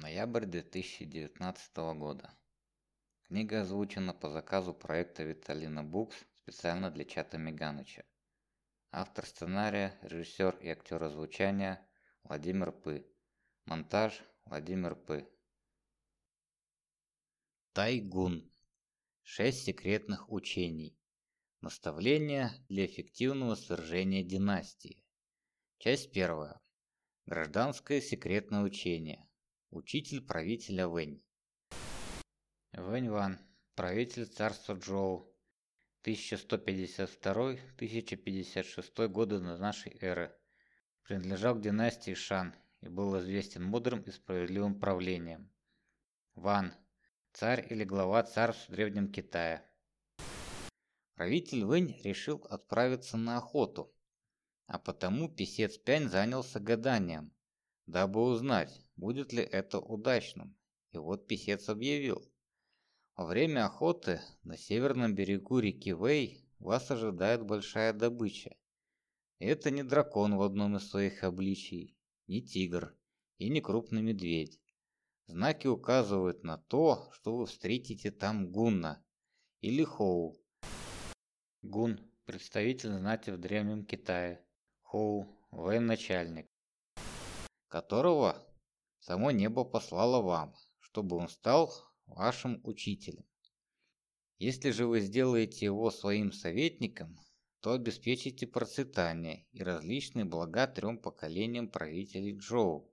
Ноябрь 2019 года. Книга озвучена по заказу проекта Виталина Букс специально для чата Миганыча. Автор сценария, режиссер и актер озвучания Владимир Пы. Монтаж Владимир Пы. Тайгун. Шесть секретных учений. Наставления для эффективного свержения династии. Часть первая. Гражданское секретное учение. Учитель правителя Вэнь. Вэнь Ван, правитель царства Джоу. 1152-1056 годы до нашей эры. Принадлежал к династии Шан и был известен мудрым и справедливым правлением. Ван. Царь или глава царств в Древнем Китае. Правитель Вэнь решил отправиться на охоту, а потому писец Пянь занялся гаданием, дабы узнать, будет ли это удачным. И вот писец объявил. Во время охоты на северном берегу реки Вэй вас ожидает большая добыча. Это не дракон в одном из своих обличий, не тигр и не крупный медведь. Знаки указывают на то, что вы встретите там гунна или хоу. Гун – представитель знати в Древнем Китае. Хоу – военачальник которого само небо послало вам, чтобы он стал вашим учителем. Если же вы сделаете его своим советником, то обеспечите процветание и различные блага трем поколениям правителей Джоу.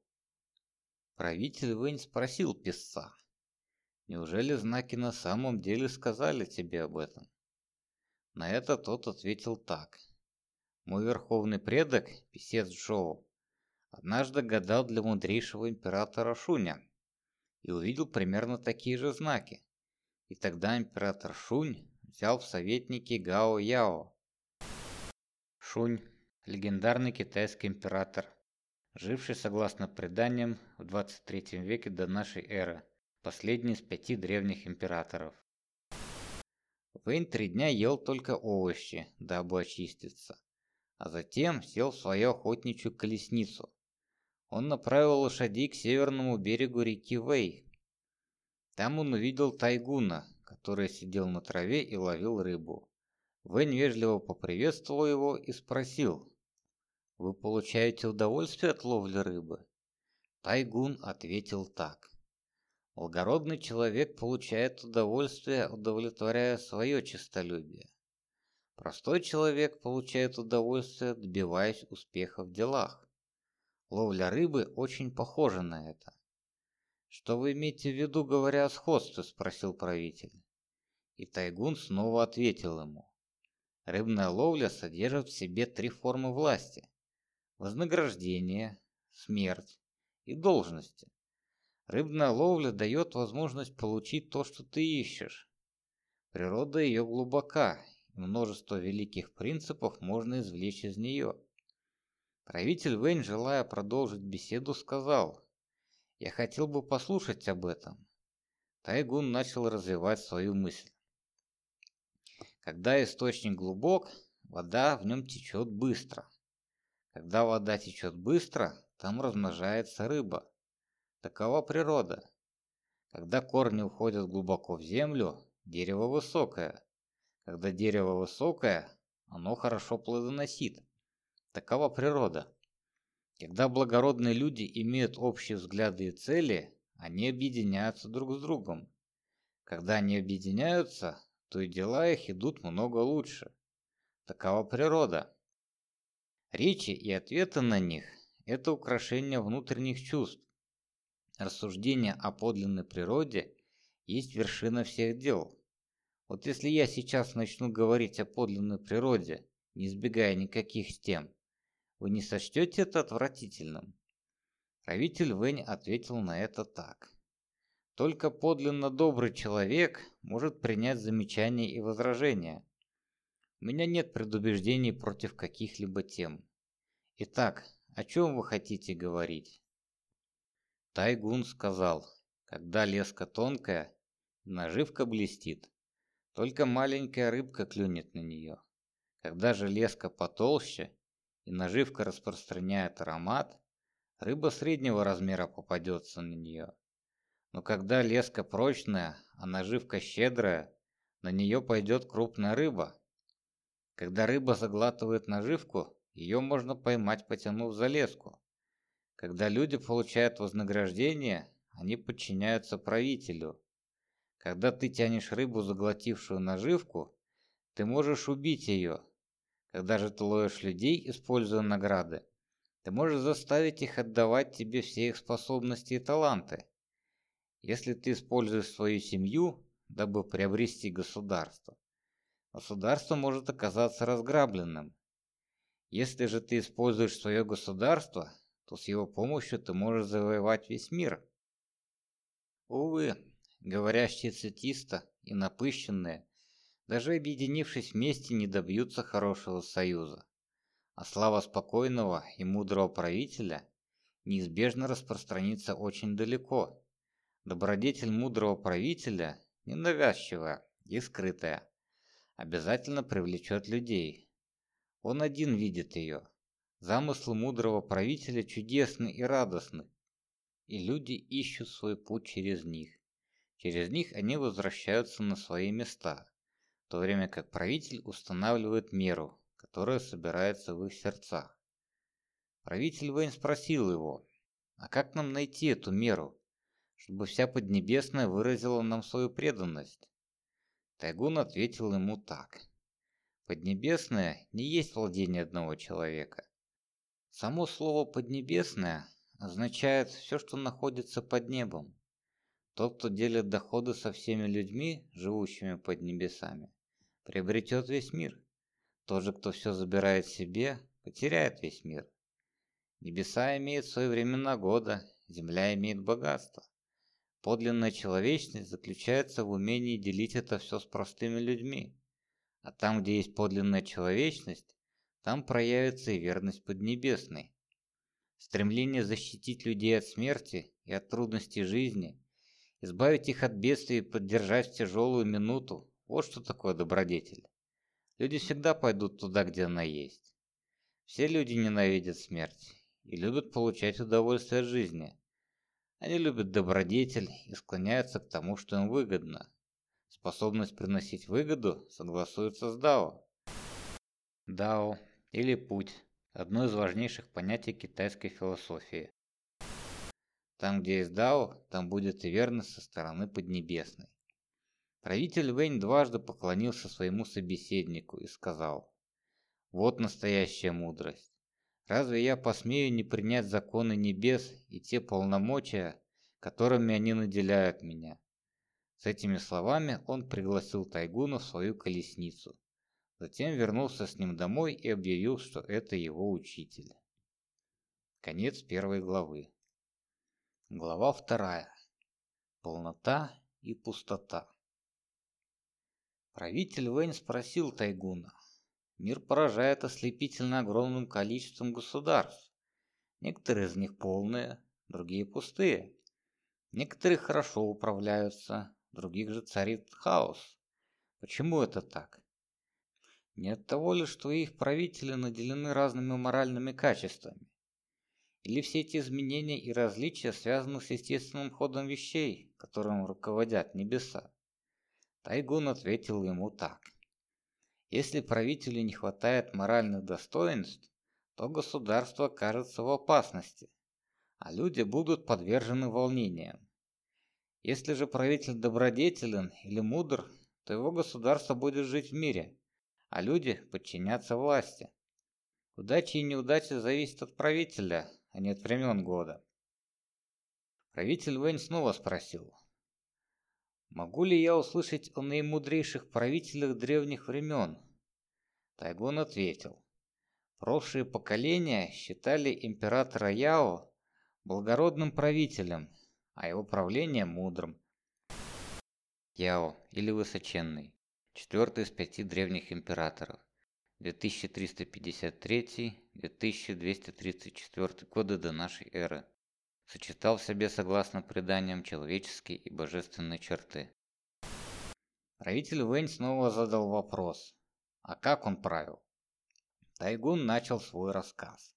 Правитель Вэнь спросил писца, «Неужели знаки на самом деле сказали тебе об этом?» На это тот ответил так. «Мой верховный предок, писец Джоу, однажды гадал для мудрейшего императора Шуня и увидел примерно такие же знаки. И тогда император Шунь взял в советники Гао Яо. Шунь – легендарный китайский император, живший, согласно преданиям, в 23 веке до нашей эры, последний из пяти древних императоров. Вейн три дня ел только овощи, дабы очиститься, а затем сел в свою охотничью колесницу, он направил лошадей к северному берегу реки Вэй. Там он увидел тайгуна, который сидел на траве и ловил рыбу. Вэнь вежливо поприветствовал его и спросил, «Вы получаете удовольствие от ловли рыбы?» Тайгун ответил так. Благородный человек получает удовольствие, удовлетворяя свое честолюбие. Простой человек получает удовольствие, добиваясь успеха в делах. Ловля рыбы очень похожа на это. «Что вы имеете в виду, говоря о сходстве?» – спросил правитель. И Тайгун снова ответил ему. Рыбная ловля содержит в себе три формы власти – вознаграждение, смерть и должности. Рыбная ловля дает возможность получить то, что ты ищешь. Природа ее глубока, и множество великих принципов можно извлечь из нее. Правитель Вэнь, желая продолжить беседу, сказал, «Я хотел бы послушать об этом». Тайгун начал развивать свою мысль. Когда источник глубок, вода в нем течет быстро. Когда вода течет быстро, там размножается рыба. Такова природа. Когда корни уходят глубоко в землю, дерево высокое. Когда дерево высокое, оно хорошо плодоносит. Такова природа. Когда благородные люди имеют общие взгляды и цели, они объединяются друг с другом. Когда они объединяются, то и дела их идут много лучше. Такова природа. Речи и ответы на них – это украшение внутренних чувств. Рассуждение о подлинной природе есть вершина всех дел. Вот если я сейчас начну говорить о подлинной природе, не избегая никаких тем, вы не сочтете это отвратительным?» Правитель Вэнь ответил на это так. «Только подлинно добрый человек может принять замечания и возражения. У меня нет предубеждений против каких-либо тем. Итак, о чем вы хотите говорить?» Тайгун сказал, когда леска тонкая, наживка блестит. Только маленькая рыбка клюнет на нее. Когда же леска потолще, и наживка распространяет аромат, рыба среднего размера попадется на нее. Но когда леска прочная, а наживка щедрая, на нее пойдет крупная рыба. Когда рыба заглатывает наживку, ее можно поймать, потянув за леску. Когда люди получают вознаграждение, они подчиняются правителю. Когда ты тянешь рыбу, заглотившую наживку, ты можешь убить ее. Когда же ты ловишь людей, используя награды, ты можешь заставить их отдавать тебе все их способности и таланты. Если ты используешь свою семью, дабы приобрести государство, государство может оказаться разграбленным. Если же ты используешь свое государство, то с его помощью ты можешь завоевать весь мир. Увы, говорящие цветисто и напыщенные, даже объединившись вместе, не добьются хорошего союза. А слава спокойного и мудрого правителя неизбежно распространится очень далеко. Добродетель мудрого правителя, ненавязчивая и скрытая, обязательно привлечет людей. Он один видит ее. Замыслы мудрого правителя чудесны и радостны, и люди ищут свой путь через них. Через них они возвращаются на свои места, в то время как правитель устанавливает меру, которая собирается в их сердцах. Правитель Вейн спросил его, а как нам найти эту меру, чтобы вся Поднебесная выразила нам свою преданность? Тайгун ответил ему так. Поднебесная не есть владение одного человека. Само слово «поднебесная» означает все, что находится под небом. Тот, кто делит доходы со всеми людьми, живущими под небесами, приобретет весь мир. Тот же, кто все забирает себе, потеряет весь мир. Небеса имеют свои времена года, земля имеет богатство. Подлинная человечность заключается в умении делить это все с простыми людьми. А там, где есть подлинная человечность, там проявится и верность Поднебесной. Стремление защитить людей от смерти и от трудностей жизни, избавить их от бедствий и поддержать в тяжелую минуту – вот что такое добродетель. Люди всегда пойдут туда, где она есть. Все люди ненавидят смерть и любят получать удовольствие от жизни. Они любят добродетель и склоняются к тому, что им выгодно. Способность приносить выгоду согласуется с Дао. Дао или путь – одно из важнейших понятий китайской философии. Там, где есть Дао, там будет и верность со стороны Поднебесной. Правитель Вэнь дважды поклонился своему собеседнику и сказал, «Вот настоящая мудрость. Разве я посмею не принять законы небес и те полномочия, которыми они наделяют меня?» С этими словами он пригласил Тайгуна в свою колесницу. Затем вернулся с ним домой и объявил, что это его учитель. Конец первой главы. Глава вторая. Полнота и пустота. Правитель Вэнь спросил Тайгуна. Мир поражает ослепительно огромным количеством государств. Некоторые из них полные, другие пустые. Некоторые хорошо управляются, других же царит хаос. Почему это так? Не от того ли, что их правители наделены разными моральными качествами? Или все эти изменения и различия связаны с естественным ходом вещей, которым руководят небеса? Тайгун ответил ему так. Если правителю не хватает моральных достоинств, то государство окажется в опасности, а люди будут подвержены волнениям. Если же правитель добродетелен или мудр, то его государство будет жить в мире, а люди подчинятся власти. Удача и неудача зависят от правителя, а не от времен года. Правитель Вэнь снова спросил. «Могу ли я услышать о наимудрейших правителях древних времен?» Тайгон ответил. Прошлые поколения считали императора Яо благородным правителем, а его правление мудрым. Яо или Высоченный четвертый из пяти древних императоров, 2353-2234 годы до нашей эры. Сочетал в себе, согласно преданиям, человеческие и божественные черты. Правитель Вэнь снова задал вопрос, а как он правил? Тайгун начал свой рассказ.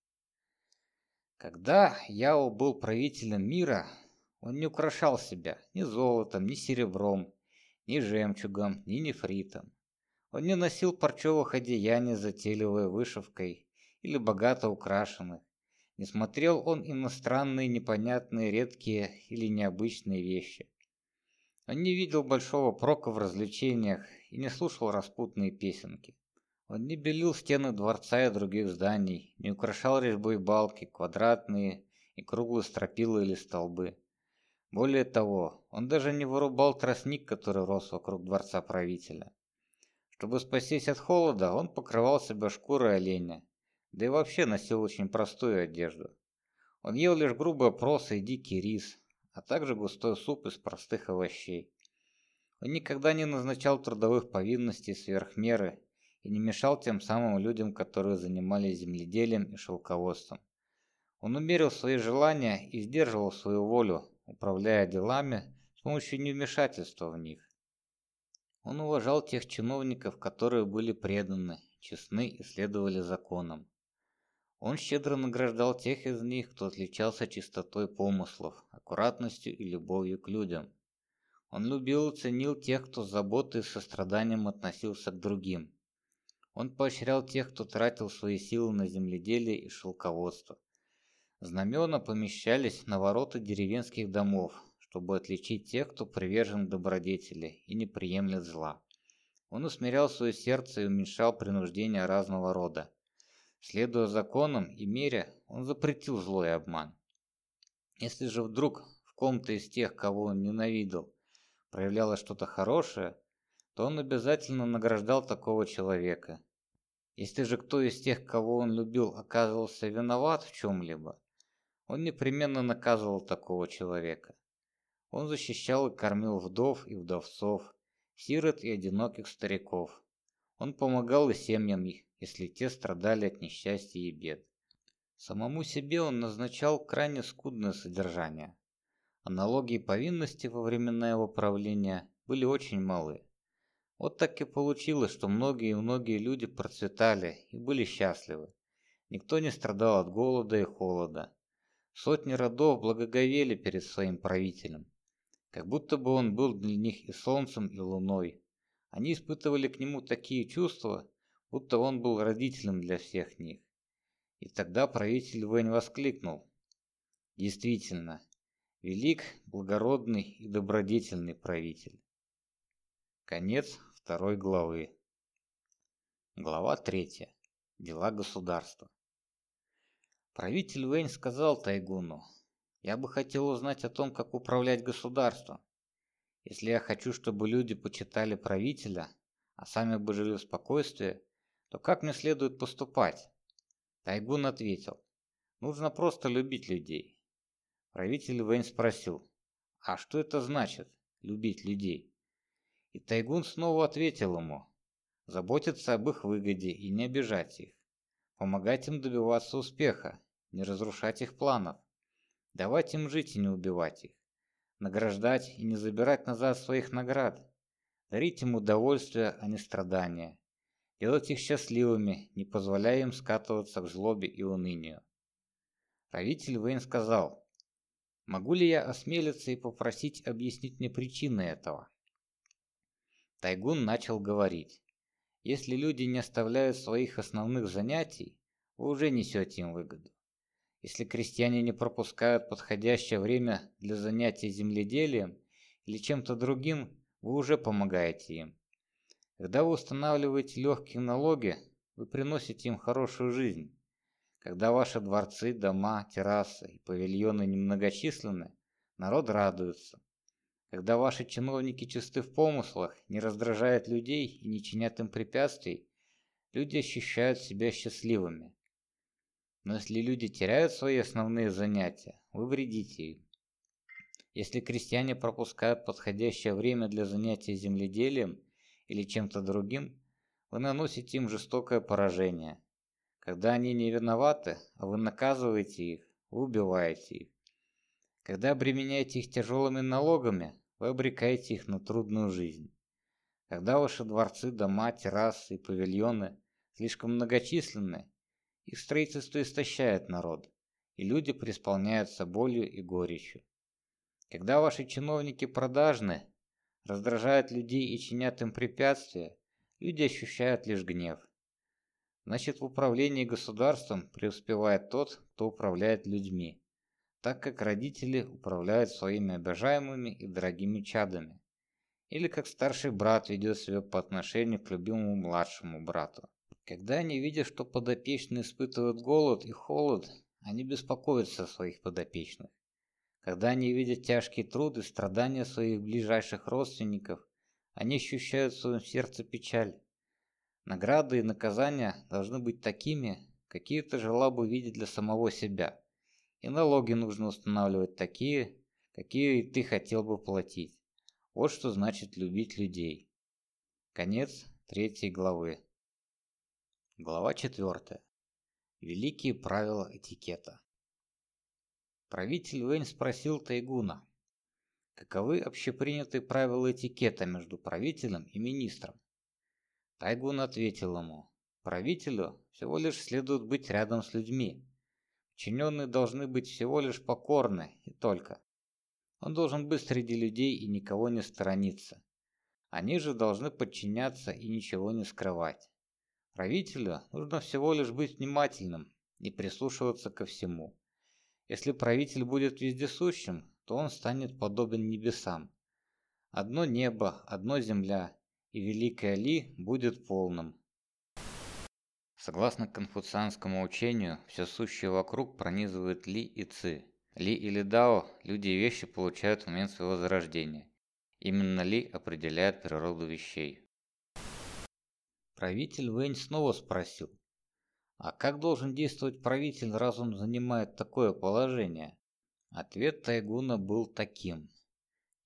Когда Яо был правителем мира, Он не украшал себя ни золотом, ни серебром, ни жемчугом, ни нефритом. Он не носил парчевых одеяний затейливой вышивкой или богато украшенных. Не смотрел он иностранные, непонятные, редкие или необычные вещи. Он не видел большого прока в развлечениях и не слушал распутные песенки. Он не белил стены дворца и других зданий, не украшал резьбой балки, квадратные и круглые стропила или столбы. Более того, он даже не вырубал тростник, который рос вокруг дворца правителя. Чтобы спастись от холода, он покрывал себя шкурой оленя, да и вообще носил очень простую одежду. Он ел лишь грубые просы и дикий рис, а также густой суп из простых овощей. Он никогда не назначал трудовых повинностей сверх меры и не мешал тем самым людям, которые занимались земледелием и шелководством. Он умерил свои желания и сдерживал свою волю, управляя делами с помощью невмешательства в них. Он уважал тех чиновников, которые были преданы, честны и следовали законам. Он щедро награждал тех из них, кто отличался чистотой помыслов, аккуратностью и любовью к людям. Он любил и ценил тех, кто с заботой и состраданием относился к другим. Он поощрял тех, кто тратил свои силы на земледелие и шелководство. Знамена помещались на ворота деревенских домов, чтобы отличить тех, кто привержен добродетели и не приемлет зла. Он усмирял свое сердце и уменьшал принуждения разного рода. Следуя законам и мере, он запретил зло и обман. Если же вдруг в ком-то из тех, кого он ненавидел, проявлялось что-то хорошее, то он обязательно награждал такого человека. Если же кто из тех, кого он любил, оказывался виноват в чем-либо, он непременно наказывал такого человека. Он защищал и кормил вдов и вдовцов, сирот и одиноких стариков. Он помогал и семьям их, если те страдали от несчастья и бед. Самому себе он назначал крайне скудное содержание, а налоги и повинности во времена его правления были очень малы. Вот так и получилось, что многие и многие люди процветали и были счастливы. Никто не страдал от голода и холода. Сотни родов благоговели перед своим правителем, как будто бы он был для них и солнцем, и луной. Они испытывали к нему такие чувства, будто он был родителем для всех них. И тогда правитель Вэнь воскликнул. Действительно, велик, благородный и добродетельный правитель. Конец второй главы. Глава третья. Дела государства. Правитель Вэнь сказал Тайгуну, «Я бы хотел узнать о том, как управлять государством. Если я хочу, чтобы люди почитали правителя, а сами бы жили в спокойствии, то как мне следует поступать?» Тайгун ответил, «Нужно просто любить людей». Правитель Вэнь спросил, «А что это значит, любить людей?» И Тайгун снова ответил ему, «Заботиться об их выгоде и не обижать их, помогать им добиваться успеха, не разрушать их планов, давать им жить и не убивать их, награждать и не забирать назад своих наград, дарить им удовольствие, а не страдания, делать их счастливыми, не позволяя им скатываться к злобе и унынию. Правитель Вейн сказал, «Могу ли я осмелиться и попросить объяснить мне причины этого?» Тайгун начал говорить, «Если люди не оставляют своих основных занятий, вы уже несете им выгоду. Если крестьяне не пропускают подходящее время для занятий земледелием или чем-то другим, вы уже помогаете им. Когда вы устанавливаете легкие налоги, вы приносите им хорошую жизнь. Когда ваши дворцы, дома, террасы и павильоны немногочисленны, народ радуется. Когда ваши чиновники чисты в помыслах, не раздражают людей и не чинят им препятствий, люди ощущают себя счастливыми. Но если люди теряют свои основные занятия, вы вредите им. Если крестьяне пропускают подходящее время для занятия земледелием или чем-то другим, вы наносите им жестокое поражение. Когда они не виноваты, а вы наказываете их, вы убиваете их. Когда обременяете их тяжелыми налогами, вы обрекаете их на трудную жизнь. Когда ваши дворцы, дома, террасы и павильоны слишком многочисленны, их строительство истощает народ, и люди преисполняются болью и горечью. Когда ваши чиновники продажны, раздражают людей и чинят им препятствия, люди ощущают лишь гнев. Значит, в управлении государством преуспевает тот, кто управляет людьми, так как родители управляют своими обожаемыми и дорогими чадами, или как старший брат ведет себя по отношению к любимому младшему брату. Когда они видят, что подопечные испытывают голод и холод, они беспокоятся о своих подопечных. Когда они видят тяжкий труд и страдания своих ближайших родственников, они ощущают в своем сердце печаль. Награды и наказания должны быть такими, какие ты желал бы видеть для самого себя. И налоги нужно устанавливать такие, какие ты хотел бы платить. Вот что значит любить людей. Конец третьей главы. Глава четвертая. Великие правила этикета. Правитель Вэнь спросил Тайгуна, каковы общепринятые правила этикета между правителем и министром. Тайгун ответил ему, правителю всего лишь следует быть рядом с людьми. Подчиненные должны быть всего лишь покорны и только. Он должен быть среди людей и никого не сторониться. Они же должны подчиняться и ничего не скрывать. Правителю нужно всего лишь быть внимательным и прислушиваться ко всему. Если правитель будет вездесущим, то он станет подобен небесам. Одно небо, одно земля, и Великая Ли будет полным. Согласно конфуцианскому учению, все сущее вокруг пронизывает Ли и Ци. Ли или Дао люди и вещи получают в момент своего зарождения. Именно Ли определяет природу вещей. Правитель Вэнь снова спросил, а как должен действовать правитель, раз он занимает такое положение? Ответ Тайгуна был таким.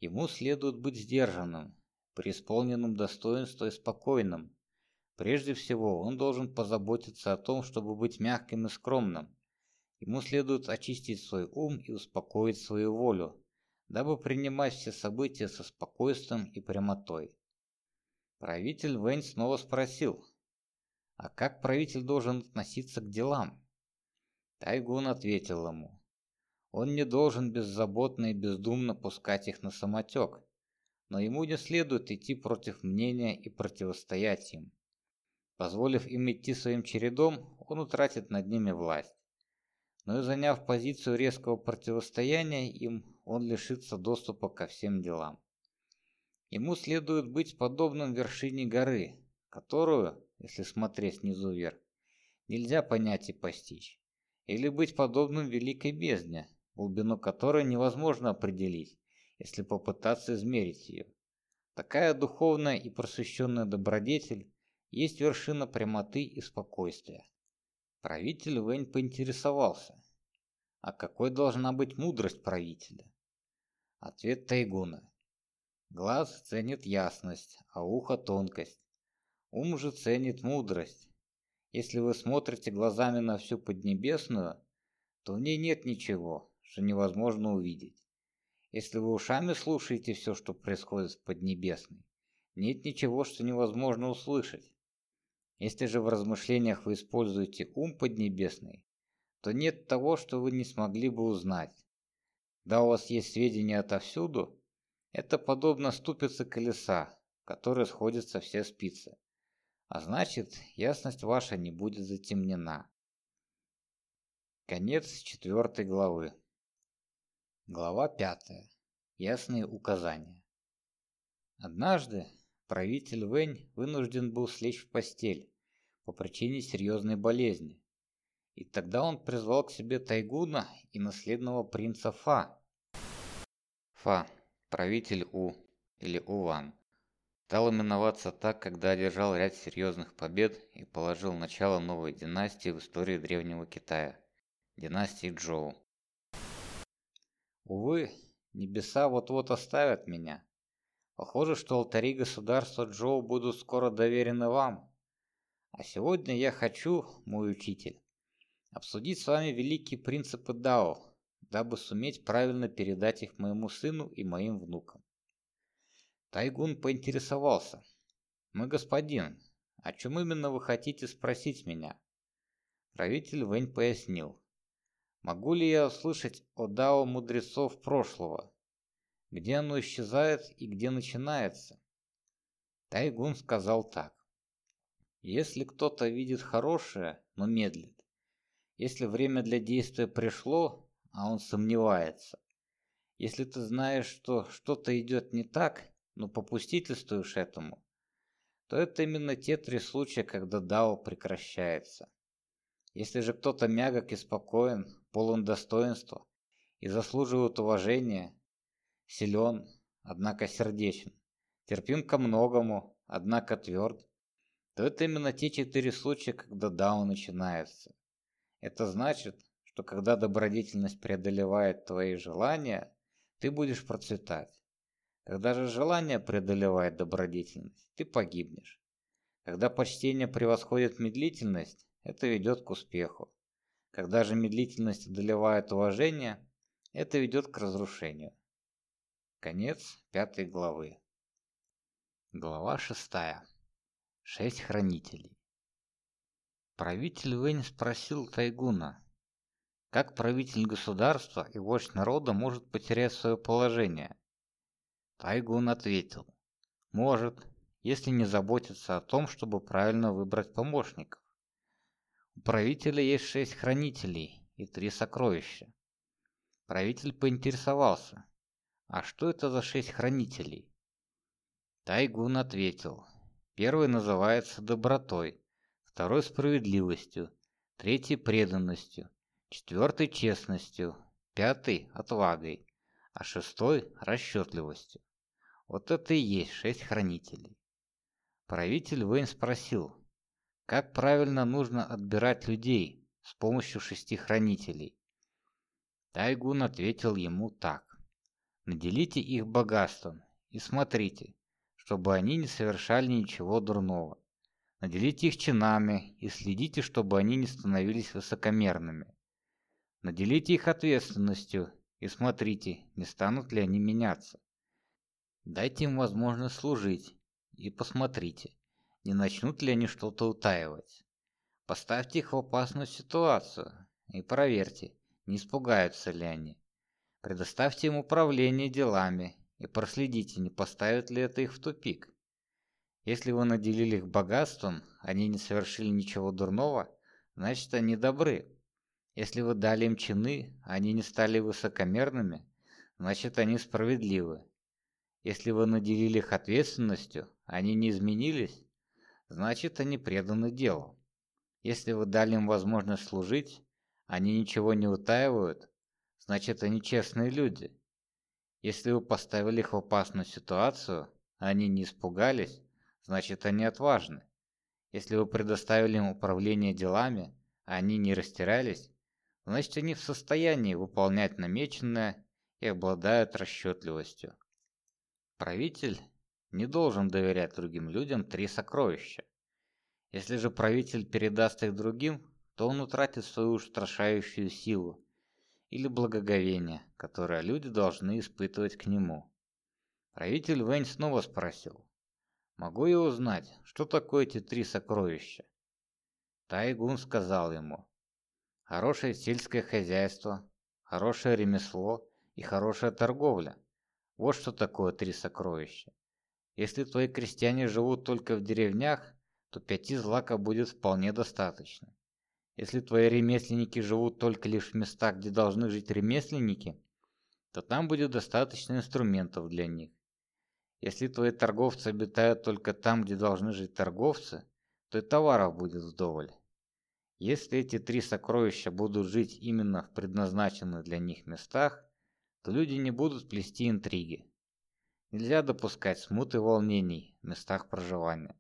Ему следует быть сдержанным, преисполненным достоинства и спокойным. Прежде всего, он должен позаботиться о том, чтобы быть мягким и скромным. Ему следует очистить свой ум и успокоить свою волю, дабы принимать все события со спокойствием и прямотой. Правитель Вэнь снова спросил, а как правитель должен относиться к делам? Тайгун ответил ему, он не должен беззаботно и бездумно пускать их на самотек, но ему не следует идти против мнения и противостоять им. Позволив им идти своим чередом, он утратит над ними власть. Но и заняв позицию резкого противостояния им, он лишится доступа ко всем делам. Ему следует быть подобным вершине горы, которую, если смотреть снизу вверх, нельзя понять и постичь, или быть подобным великой бездне, глубину которой невозможно определить, если попытаться измерить ее. Такая духовная и просвещенная добродетель есть вершина прямоты и спокойствия. Правитель Вэнь поинтересовался, а какой должна быть мудрость правителя? Ответ Тайгуна. Глаз ценит ясность, а ухо тонкость. Ум же ценит мудрость. Если вы смотрите глазами на всю Поднебесную, то в ней нет ничего, что невозможно увидеть. Если вы ушами слушаете все, что происходит в Поднебесной, нет ничего, что невозможно услышать. Если же в размышлениях вы используете ум Поднебесный, то нет того, что вы не смогли бы узнать. Да у вас есть сведения отовсюду, это подобно ступице колеса, в которой сходятся все спицы. А значит, ясность ваша не будет затемнена. Конец четвертой главы. Глава пятая. Ясные указания. Однажды правитель Вэнь вынужден был слечь в постель по причине серьезной болезни. И тогда он призвал к себе Тайгуна и наследного принца Фа. Фа, правитель У или Уван, стал именоваться так, когда одержал ряд серьезных побед и положил начало новой династии в истории Древнего Китая – династии Джоу. Увы, небеса вот-вот оставят меня. Похоже, что алтари государства Джоу будут скоро доверены вам. А сегодня я хочу, мой учитель, обсудить с вами великие принципы Дао, дабы суметь правильно передать их моему сыну и моим внукам. Тайгун поинтересовался. «Мой господин, о чем именно вы хотите спросить меня?» Правитель Вэнь пояснил. Могу ли я услышать о дао мудрецов прошлого? где оно исчезает и где начинается? Тайгун сказал так. Если кто-то видит хорошее, но медлит, если время для действия пришло, а он сомневается, если ты знаешь, что что-то идет не так, но попустительствуешь этому, то это именно те три случая, когда дао прекращается. Если же кто-то мягок и спокоен, полон достоинства и заслуживает уважения, силен, однако сердечен, терпим ко многому, однако тверд, то это именно те четыре случая, когда дао начинается. Это значит, что когда добродетельность преодолевает твои желания, ты будешь процветать. Когда же желание преодолевает добродетельность, ты погибнешь. Когда почтение превосходит медлительность, это ведет к успеху. Когда же медлительность одолевает уважение, это ведет к разрушению. Конец пятой главы. Глава шестая. Шесть хранителей. Правитель Вэнь спросил Тайгуна, как правитель государства и вождь народа может потерять свое положение, Тайгун ответил. Может, если не заботиться о том, чтобы правильно выбрать помощников. У правителя есть шесть хранителей и три сокровища. Правитель поинтересовался, а что это за шесть хранителей? Тайгун ответил. Первый называется добротой, второй справедливостью, третий преданностью, четвертый честностью, пятый отвагой, а шестой расчетливостью. Вот это и есть шесть хранителей. Правитель Вейн спросил, как правильно нужно отбирать людей с помощью шести хранителей. Тайгун ответил ему так. Наделите их богатством и смотрите, чтобы они не совершали ничего дурного. Наделите их чинами и следите, чтобы они не становились высокомерными. Наделите их ответственностью и смотрите, не станут ли они меняться. Дайте им возможность служить и посмотрите, не начнут ли они что-то утаивать. Поставьте их в опасную ситуацию и проверьте, не испугаются ли они. Предоставьте им управление делами и проследите, не поставит ли это их в тупик. Если вы наделили их богатством, они не совершили ничего дурного, значит они добры. Если вы дали им чины, они не стали высокомерными, значит они справедливы. Если вы наделили их ответственностью, они не изменились, значит они преданы делу. Если вы дали им возможность служить, они ничего не утаивают, значит они честные люди. Если вы поставили их в опасную ситуацию, они не испугались, значит они отважны. Если вы предоставили им управление делами, они не растерялись, значит они в состоянии выполнять намеченное и обладают расчетливостью. Правитель не должен доверять другим людям три сокровища. Если же правитель передаст их другим, то он утратит свою устрашающую силу или благоговение, которое люди должны испытывать к нему. Правитель Вэнь снова спросил, «Могу я узнать, что такое эти три сокровища?» Тайгун сказал ему, «Хорошее сельское хозяйство, хорошее ремесло и хорошая торговля. Вот что такое три сокровища. Если твои крестьяне живут только в деревнях, то пяти злака будет вполне достаточно. Если твои ремесленники живут только лишь в местах, где должны жить ремесленники, то там будет достаточно инструментов для них. Если твои торговцы обитают только там, где должны жить торговцы, то и товаров будет вдоволь. Если эти три сокровища будут жить именно в предназначенных для них местах, то люди не будут плести интриги. Нельзя допускать смут и волнений в местах проживания.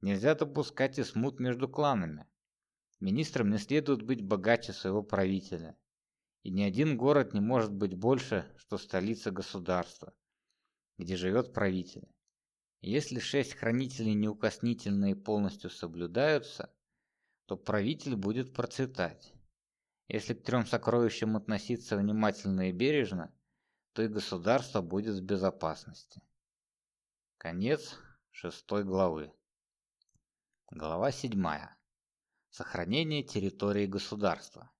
Нельзя допускать и смут между кланами. Министрам не следует быть богаче своего правителя. И ни один город не может быть больше, что столица государства, где живет правитель. Если шесть хранителей неукоснительно и полностью соблюдаются, то правитель будет процветать. Если к трем сокровищам относиться внимательно и бережно, то и государство будет в безопасности. Конец шестой главы. Глава седьмая. Сохранение территории государства.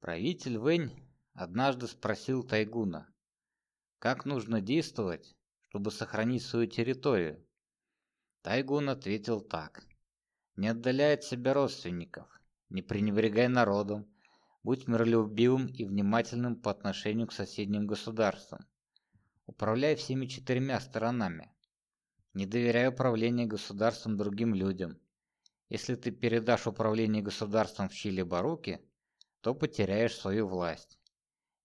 Правитель Вэнь однажды спросил Тайгуна, как нужно действовать, чтобы сохранить свою территорию? Тайгун ответил так. Не отдаляй от себя родственников, не пренебрегай народом, будь миролюбивым и внимательным по отношению к соседним государствам. Управляй всеми четырьмя сторонами. Не доверяй управление государством другим людям. Если ты передашь управление государством в чьи-либо руки, то потеряешь свою власть.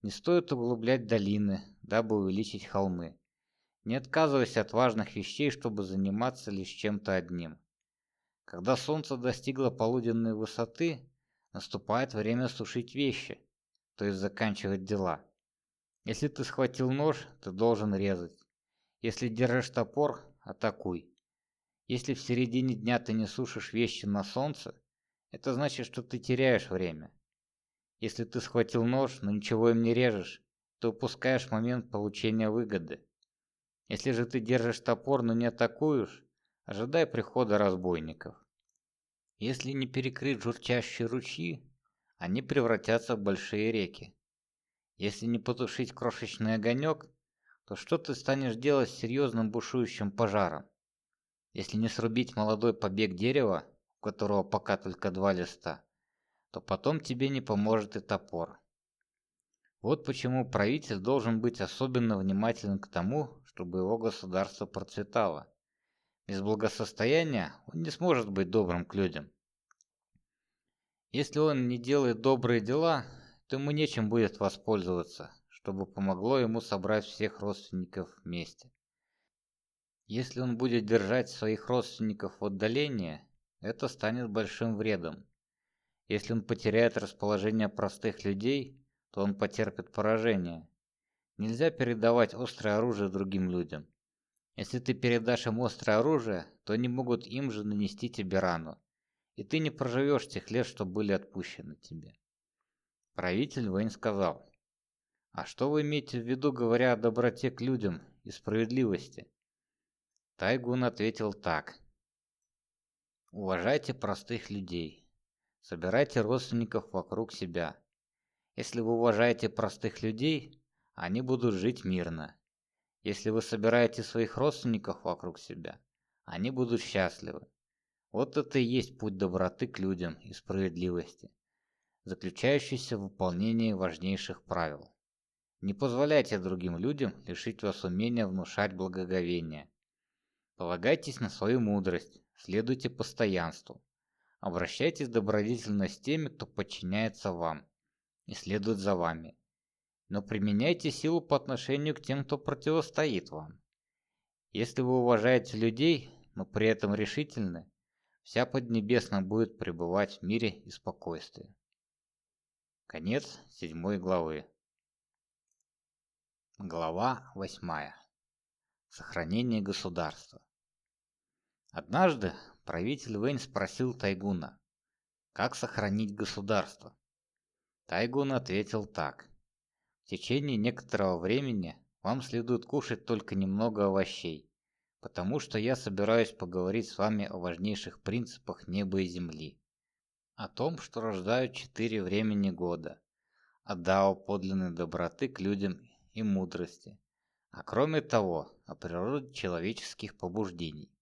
Не стоит углублять долины, дабы увеличить холмы. Не отказывайся от важных вещей, чтобы заниматься лишь чем-то одним. Когда солнце достигло полуденной высоты, наступает время сушить вещи, то есть заканчивать дела. Если ты схватил нож, ты должен резать. Если держишь топор, атакуй. Если в середине дня ты не сушишь вещи на солнце, это значит, что ты теряешь время. Если ты схватил нож, но ничего им не режешь, то упускаешь момент получения выгоды. Если же ты держишь топор, но не атакуешь, ожидай прихода разбойников. Если не перекрыть журчащие ручьи, они превратятся в большие реки. Если не потушить крошечный огонек, то что ты станешь делать с серьезным бушующим пожаром? Если не срубить молодой побег дерева, у которого пока только два листа, то потом тебе не поможет и топор. Вот почему правитель должен быть особенно внимателен к тому, чтобы его государство процветало. Без благосостояния он не сможет быть добрым к людям. Если он не делает добрые дела, то ему нечем будет воспользоваться, чтобы помогло ему собрать всех родственников вместе. Если он будет держать своих родственников в отдалении, это станет большим вредом. Если он потеряет расположение простых людей, то он потерпит поражение. Нельзя передавать острое оружие другим людям. Если ты передашь им острое оружие, то они могут им же нанести тебе рану. И ты не проживешь тех лет, что были отпущены тебе. Правитель Вейн сказал. А что вы имеете в виду, говоря о доброте к людям и справедливости? Тайгун ответил так. Уважайте простых людей. Собирайте родственников вокруг себя. Если вы уважаете простых людей, они будут жить мирно. Если вы собираете своих родственников вокруг себя, они будут счастливы. Вот это и есть путь доброты к людям и справедливости, заключающийся в выполнении важнейших правил. Не позволяйте другим людям лишить вас умения внушать благоговение. Полагайтесь на свою мудрость, следуйте постоянству. Обращайтесь добродетельно с теми, кто подчиняется вам и следует за вами но применяйте силу по отношению к тем, кто противостоит вам. Если вы уважаете людей, но при этом решительны, вся Поднебесная будет пребывать в мире и спокойствии. Конец седьмой главы. Глава восьмая. Сохранение государства. Однажды правитель Вэнь спросил Тайгуна, как сохранить государство. Тайгун ответил так. Течение некоторого времени вам следует кушать только немного овощей, потому что я собираюсь поговорить с вами о важнейших принципах неба и земли. О том, что рождают четыре времени года, о дао подлинной доброты к людям и мудрости, а кроме того, о природе человеческих побуждений.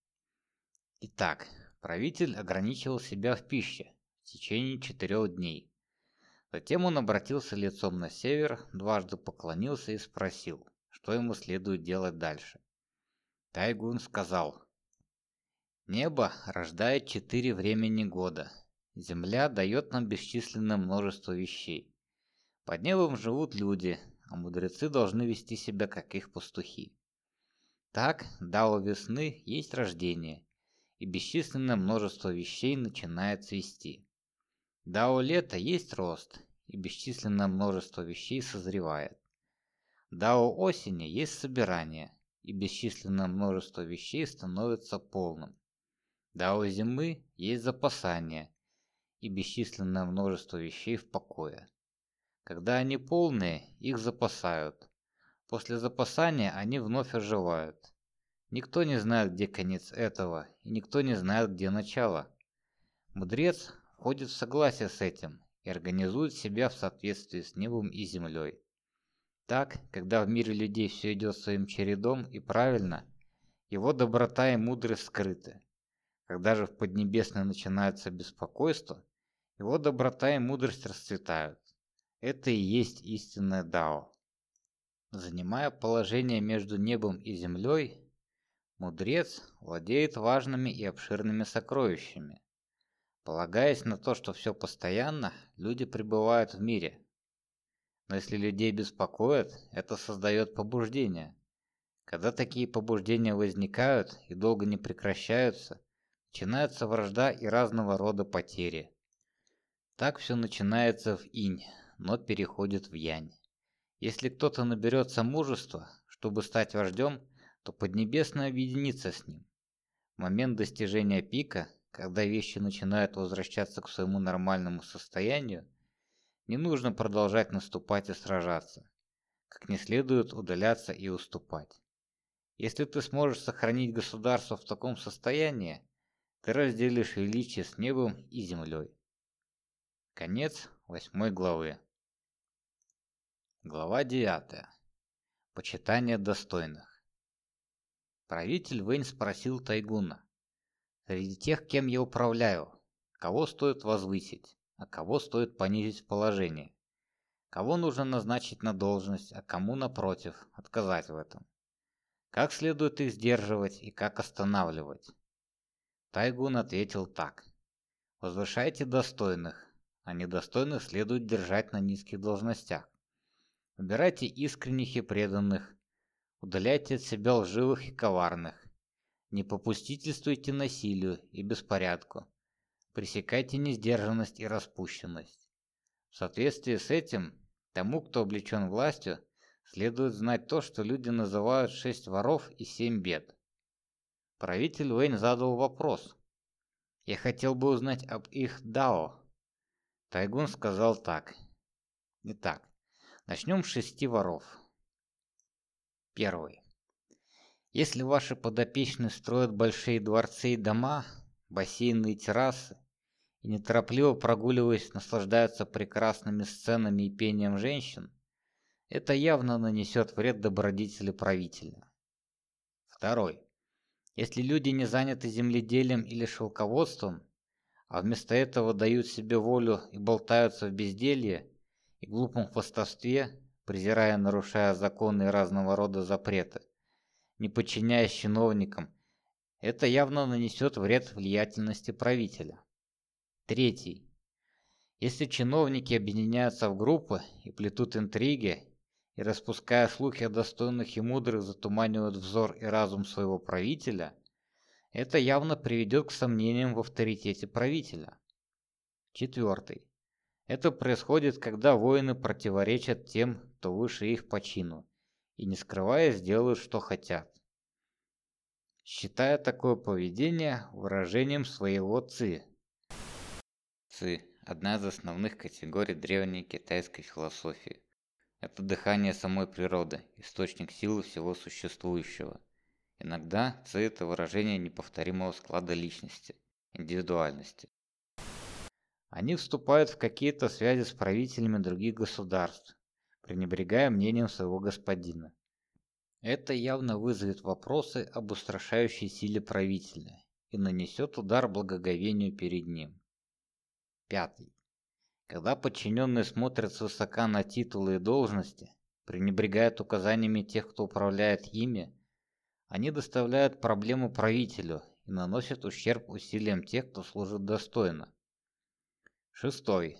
Итак, правитель ограничивал себя в пище в течение четырех дней. Затем он обратился лицом на север, дважды поклонился и спросил, что ему следует делать дальше. Тайгун сказал, «Небо рождает четыре времени года. Земля дает нам бесчисленное множество вещей. Под небом живут люди, а мудрецы должны вести себя, как их пастухи. Так, дао весны есть рождение, и бесчисленное множество вещей начинает цвести. Дао лета есть рост, и бесчисленное множество вещей созревает. Дао осени есть собирание, и бесчисленное множество вещей становится полным. Дао зимы есть запасание, и бесчисленное множество вещей в покое. Когда они полные, их запасают. После запасания они вновь оживают. Никто не знает, где конец этого, и никто не знает, где начало. Мудрец входит в согласие с этим и организует себя в соответствии с небом и землей. Так, когда в мире людей все идет своим чередом и правильно, его доброта и мудрость скрыты. Когда же в Поднебесной начинается беспокойство, его доброта и мудрость расцветают. Это и есть истинное Дао. Занимая положение между небом и землей, мудрец владеет важными и обширными сокровищами. Полагаясь на то, что все постоянно, люди пребывают в мире. Но если людей беспокоит, это создает побуждение. Когда такие побуждения возникают и долго не прекращаются, начинается вражда и разного рода потери. Так все начинается в инь, но переходит в янь. Если кто-то наберется мужества, чтобы стать вождем, то Поднебесное объединится с ним. В момент достижения пика, когда вещи начинают возвращаться к своему нормальному состоянию, не нужно продолжать наступать и сражаться, как не следует удаляться и уступать. Если ты сможешь сохранить государство в таком состоянии, ты разделишь величие с небом и землей. Конец восьмой главы. Глава 9. Почитание достойных. Правитель Вэнь спросил Тайгуна. Среди тех, кем я управляю, кого стоит возвысить, а кого стоит понизить в положении? Кого нужно назначить на должность, а кому, напротив, отказать в этом? Как следует их сдерживать и как останавливать? Тайгун ответил так. Возвышайте достойных, а недостойных следует держать на низких должностях. Выбирайте искренних и преданных, удаляйте от себя лживых и коварных. Не попустительствуйте насилию и беспорядку. Пресекайте несдержанность и распущенность. В соответствии с этим, тому, кто облечен властью, следует знать то, что люди называют шесть воров и семь бед. Правитель Уэйн задал вопрос. Я хотел бы узнать об их дао, Тайгун сказал так. Итак, начнем с шести воров. Первый. Если ваши подопечные строят большие дворцы и дома, бассейны и террасы, и неторопливо прогуливаясь наслаждаются прекрасными сценами и пением женщин, это явно нанесет вред добродетели правителя. Второй. Если люди не заняты земледелием или шелководством, а вместо этого дают себе волю и болтаются в безделье и глупом хвастовстве, презирая нарушая законы и разного рода запреты, не подчиняясь чиновникам, это явно нанесет вред влиятельности правителя. Третий. Если чиновники объединяются в группы и плетут интриги, и распуская слухи о достойных и мудрых затуманивают взор и разум своего правителя, это явно приведет к сомнениям в авторитете правителя. Четвертый. Это происходит, когда воины противоречат тем, кто выше их по чину, и не скрываясь делают, что хотят. Считая такое поведение выражением своего ци. Ци – одна из основных категорий древней китайской философии. Это дыхание самой природы, источник силы всего существующего – Иногда «ци» – это выражение неповторимого склада личности, индивидуальности. Они вступают в какие-то связи с правителями других государств, пренебрегая мнением своего господина. Это явно вызовет вопросы об устрашающей силе правителя и нанесет удар благоговению перед ним. Пятый. Когда подчиненные смотрят свысока на титулы и должности, пренебрегают указаниями тех, кто управляет ими, они доставляют проблему правителю и наносят ущерб усилиям тех, кто служит достойно. Шестой.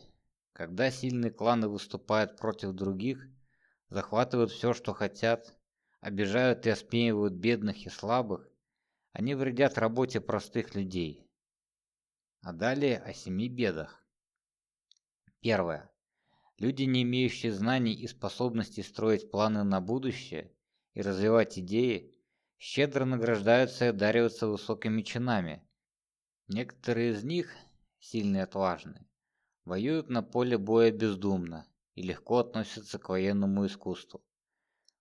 Когда сильные кланы выступают против других, захватывают все, что хотят, обижают и осмеивают бедных и слабых, они вредят работе простых людей. А далее о семи бедах. Первое. Люди, не имеющие знаний и способностей строить планы на будущее и развивать идеи, щедро награждаются и одариваются высокими чинами. Некоторые из них, сильные и отважные, воюют на поле боя бездумно и легко относятся к военному искусству.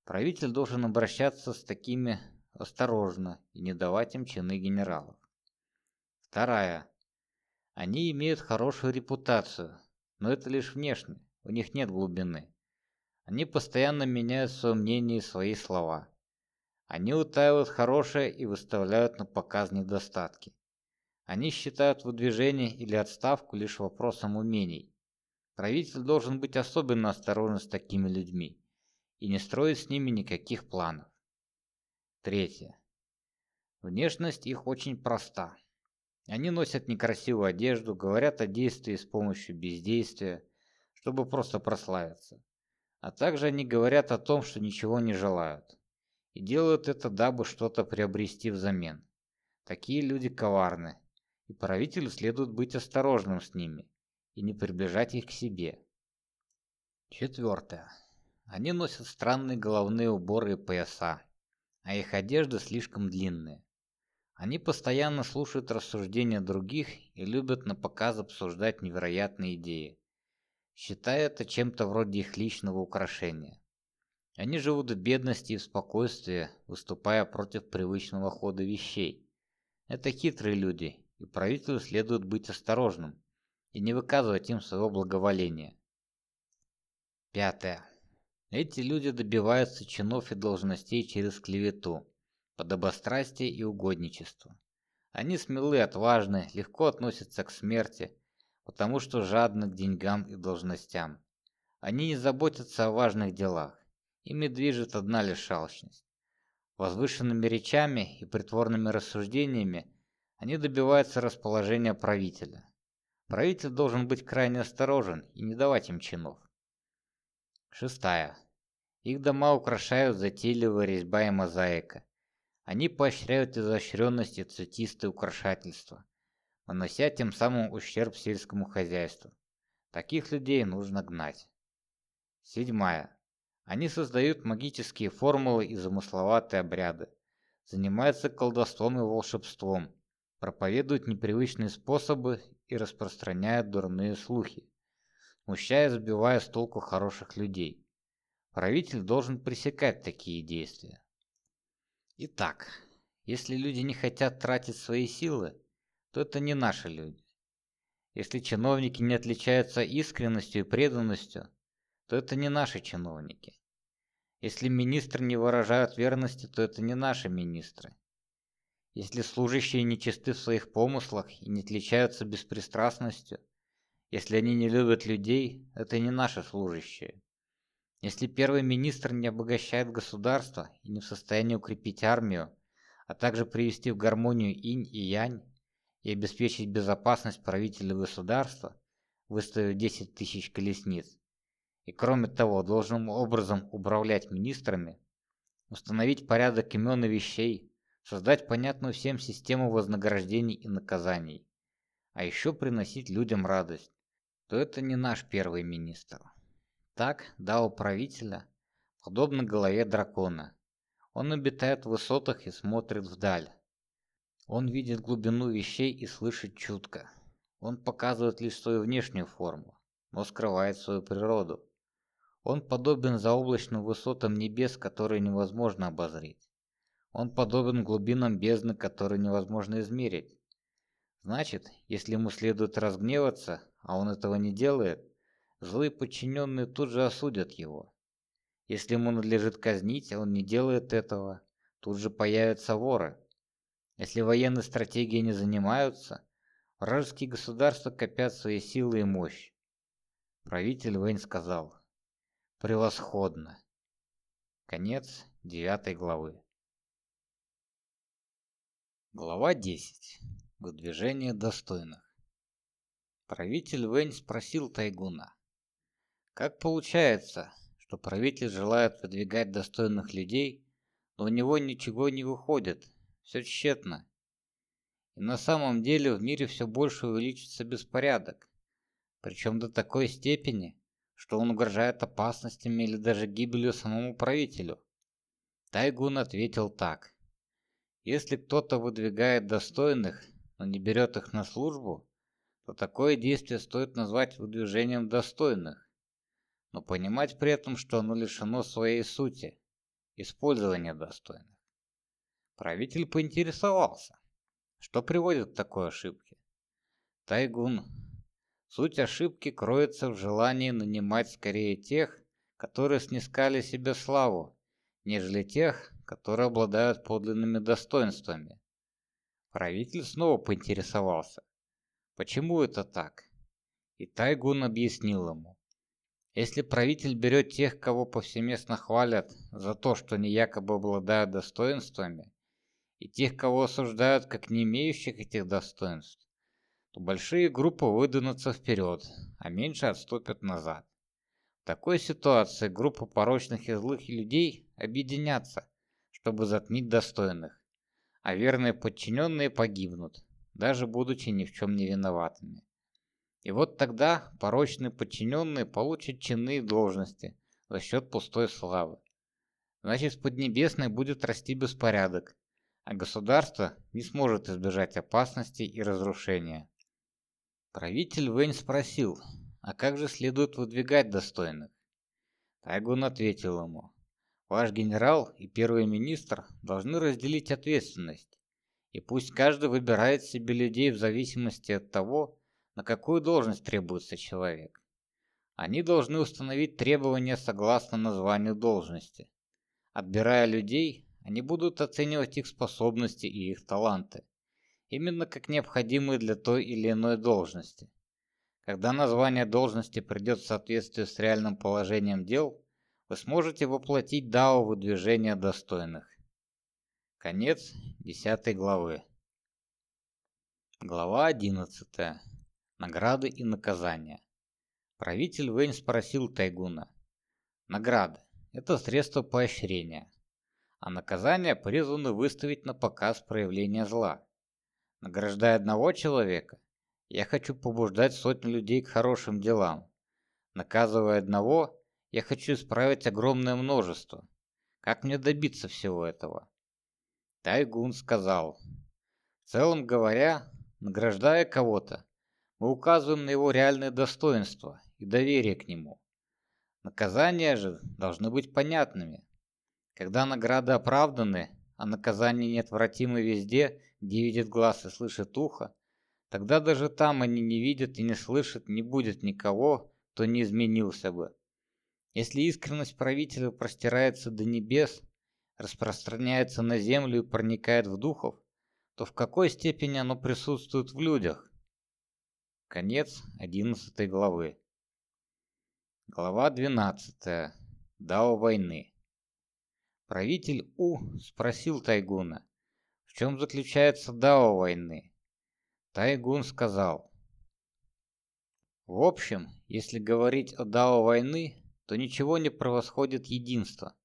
Правитель должен обращаться с такими осторожно и не давать им чины генералов. Вторая. Они имеют хорошую репутацию, но это лишь внешне, у них нет глубины. Они постоянно меняют свое мнение и свои слова. Они утаивают хорошее и выставляют на показ недостатки. Они считают выдвижение или отставку лишь вопросом умений. Правитель должен быть особенно осторожен с такими людьми и не строить с ними никаких планов. Третье. Внешность их очень проста. Они носят некрасивую одежду, говорят о действии с помощью бездействия, чтобы просто прославиться. А также они говорят о том, что ничего не желают. И делают это, дабы что-то приобрести взамен. Такие люди коварны, и правителю следует быть осторожным с ними и не приближать их к себе. Четвертое. Они носят странные головные уборы и пояса, а их одежда слишком длинная. Они постоянно слушают рассуждения других и любят на показ обсуждать невероятные идеи, считая это чем-то вроде их личного украшения. Они живут в бедности и в спокойствии, выступая против привычного хода вещей. Это хитрые люди, и правителю следует быть осторожным и не выказывать им своего благоволения. Пятое. Эти люди добиваются чинов и должностей через клевету, подобострастие и угодничество. Они смелы отважны, легко относятся к смерти, потому что жадны к деньгам и должностям. Они не заботятся о важных делах. Ими движет одна лишь алчность. Возвышенными речами и притворными рассуждениями они добиваются расположения правителя. Правитель должен быть крайне осторожен и не давать им чинов. Шестая. Их дома украшают затейливая резьба и мозаика. Они поощряют изощренность и цветистое украшательство, нанося тем самым ущерб сельскому хозяйству. Таких людей нужно гнать. Седьмая. Они создают магические формулы и замысловатые обряды, занимаются колдовством и волшебством, проповедуют непривычные способы и распространяют дурные слухи смущая сбивая с толку хороших людей. Правитель должен пресекать такие действия. Итак, если люди не хотят тратить свои силы, то это не наши люди. Если чиновники не отличаются искренностью и преданностью, то это не наши чиновники. Если министры не выражают верности, то это не наши министры. Если служащие нечисты в своих помыслах и не отличаются беспристрастностью, если они не любят людей, это не наши служащие. Если первый министр не обогащает государство и не в состоянии укрепить армию, а также привести в гармонию инь и янь и обеспечить безопасность правителя государства, выставив 10 тысяч колесниц, и кроме того должным образом управлять министрами, установить порядок имен и вещей, создать понятную всем систему вознаграждений и наказаний, а еще приносить людям радость, то это не наш первый министр. Так, дао правителя, подобно голове дракона. Он обитает в высотах и смотрит вдаль. Он видит глубину вещей и слышит чутко. Он показывает лишь свою внешнюю форму, но скрывает свою природу. Он подобен заоблачным высотам небес, которые невозможно обозреть. Он подобен глубинам бездны, которые невозможно измерить. Значит, если ему следует разгневаться, а он этого не делает, злые подчиненные тут же осудят его. Если ему надлежит казнить, а он не делает этого, тут же появятся воры. Если военной стратегией не занимаются, вражеские государства копят свои силы и мощь. Правитель Вэнь сказал: "Превосходно". Конец девятой главы. Глава 10. Выдвижение достойных. Правитель Вэнь спросил Тайгуна. Как получается, что правитель желает выдвигать достойных людей, но у него ничего не выходит, все тщетно. И на самом деле в мире все больше увеличится беспорядок, причем до такой степени, что он угрожает опасностями или даже гибелью самому правителю. Тайгун ответил так. Если кто-то выдвигает достойных, но не берет их на службу, то такое действие стоит назвать выдвижением достойных, но понимать при этом, что оно лишено своей сути использования достойных. Правитель поинтересовался, что приводит к такой ошибке. Тайгун. Суть ошибки кроется в желании нанимать скорее тех, которые снискали себе славу, нежели тех, которые обладают подлинными достоинствами. Правитель снова поинтересовался, почему это так? И Тайгун объяснил ему. Если правитель берет тех, кого повсеместно хвалят за то, что они якобы обладают достоинствами, и тех, кого осуждают как не имеющих этих достоинств, то большие группы выдвинутся вперед, а меньше отступят назад. В такой ситуации группа порочных и злых людей объединятся, чтобы затмить достойных, а верные подчиненные погибнут, даже будучи ни в чем не виноватыми. И вот тогда порочные подчиненные получат чины и должности за счет пустой славы. Значит, в Поднебесной будет расти беспорядок, а государство не сможет избежать опасностей и разрушения. Правитель Вэнь спросил, а как же следует выдвигать достойных? Тайгун ответил ему, ваш генерал и первый министр должны разделить ответственность, и пусть каждый выбирает себе людей в зависимости от того, на какую должность требуется человек. Они должны установить требования согласно названию должности. Отбирая людей, они будут оценивать их способности и их таланты, именно как необходимые для той или иной должности. Когда название должности придет в соответствие с реальным положением дел, вы сможете воплотить дао выдвижения достойных. Конец 10 главы. Глава 11. Награды и наказания. Правитель Вэнь спросил Тайгуна. Награды – это средство поощрения, а наказания призваны выставить на показ проявление зла. Награждая одного человека, я хочу побуждать сотни людей к хорошим делам. Наказывая одного, я хочу исправить огромное множество. Как мне добиться всего этого? Тайгун сказал. В целом говоря, награждая кого-то, мы указываем на его реальные достоинства и доверие к нему. Наказания же должны быть понятными. Когда награды оправданы, а наказания неотвратимы везде, где видит глаз и слышит ухо, тогда даже там они не видят и не слышат, не будет никого, кто не изменился бы. Если искренность правителя простирается до небес, распространяется на землю и проникает в духов, то в какой степени оно присутствует в людях? Конец 11 главы. Глава 12. Дао войны. Правитель У спросил Тайгуна, в чем заключается Дао войны. Тайгун сказал, в общем, если говорить о Дао войны, то ничего не превосходит единство.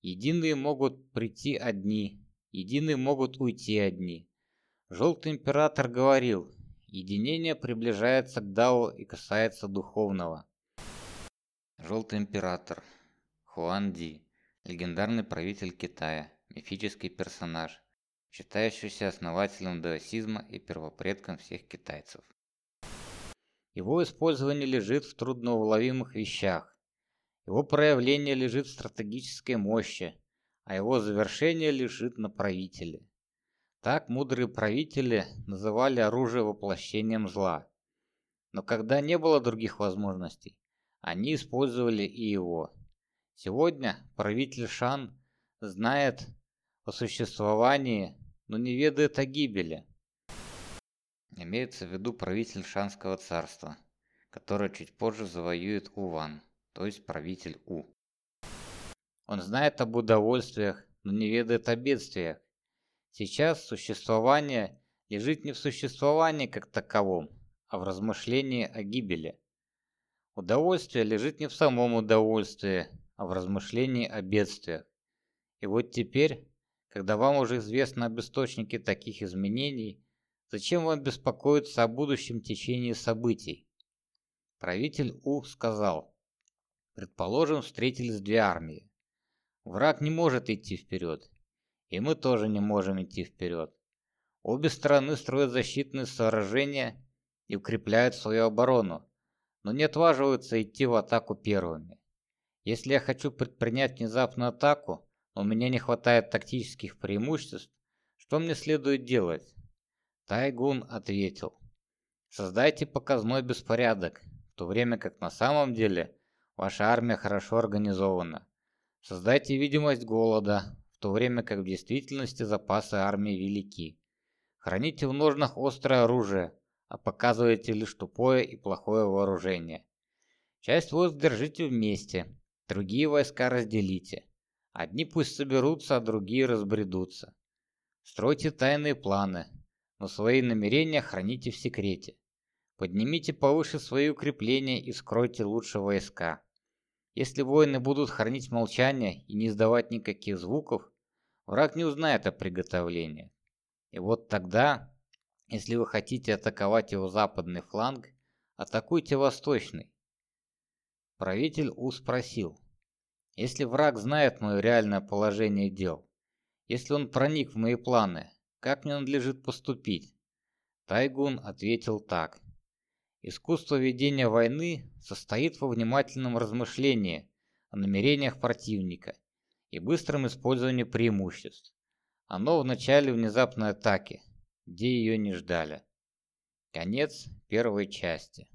Единые могут прийти одни, единые могут уйти одни. Желтый император говорил, Единение приближается к Дао и касается духовного. Желтый император Хуан Ди, легендарный правитель Китая, мифический персонаж, считающийся основателем даосизма и первопредком всех китайцев. Его использование лежит в трудноуловимых вещах. Его проявление лежит в стратегической мощи, а его завершение лежит на правителе. Так мудрые правители называли оружие воплощением зла. Но когда не было других возможностей, они использовали и его. Сегодня правитель Шан знает о существовании, но не ведает о гибели. Имеется в виду правитель Шанского царства, который чуть позже завоюет Уван, то есть правитель У. Он знает об удовольствиях, но не ведает о бедствиях, Сейчас существование лежит не в существовании как таковом, а в размышлении о гибели. Удовольствие лежит не в самом удовольствии, а в размышлении о бедствиях. И вот теперь, когда вам уже известно об источнике таких изменений, зачем вам беспокоиться о будущем течении событий? Правитель У сказал, предположим, встретились две армии. Враг не может идти вперед, и мы тоже не можем идти вперед. Обе стороны строят защитные сооружения и укрепляют свою оборону, но не отваживаются идти в атаку первыми. Если я хочу предпринять внезапную атаку, но у меня не хватает тактических преимуществ, что мне следует делать? Тайгун ответил. Создайте показной беспорядок, в то время как на самом деле Ваша армия хорошо организована. Создайте видимость голода, в то время как в действительности запасы армии велики. Храните в ножнах острое оружие, а показываете лишь тупое и плохое вооружение. Часть войск держите вместе, другие войска разделите. Одни пусть соберутся, а другие разбредутся. Стройте тайные планы, но свои намерения храните в секрете. Поднимите повыше свои укрепления и скройте лучше войска. Если воины будут хранить молчание и не издавать никаких звуков, враг не узнает о приготовлении. И вот тогда, если вы хотите атаковать его западный фланг, атакуйте восточный. Правитель У спросил, если враг знает мое реальное положение дел, если он проник в мои планы, как мне надлежит поступить? Тайгун ответил так. Искусство ведения войны состоит во внимательном размышлении о намерениях противника и быстром использовании преимуществ. Оно в начале внезапной атаки, где ее не ждали. Конец первой части.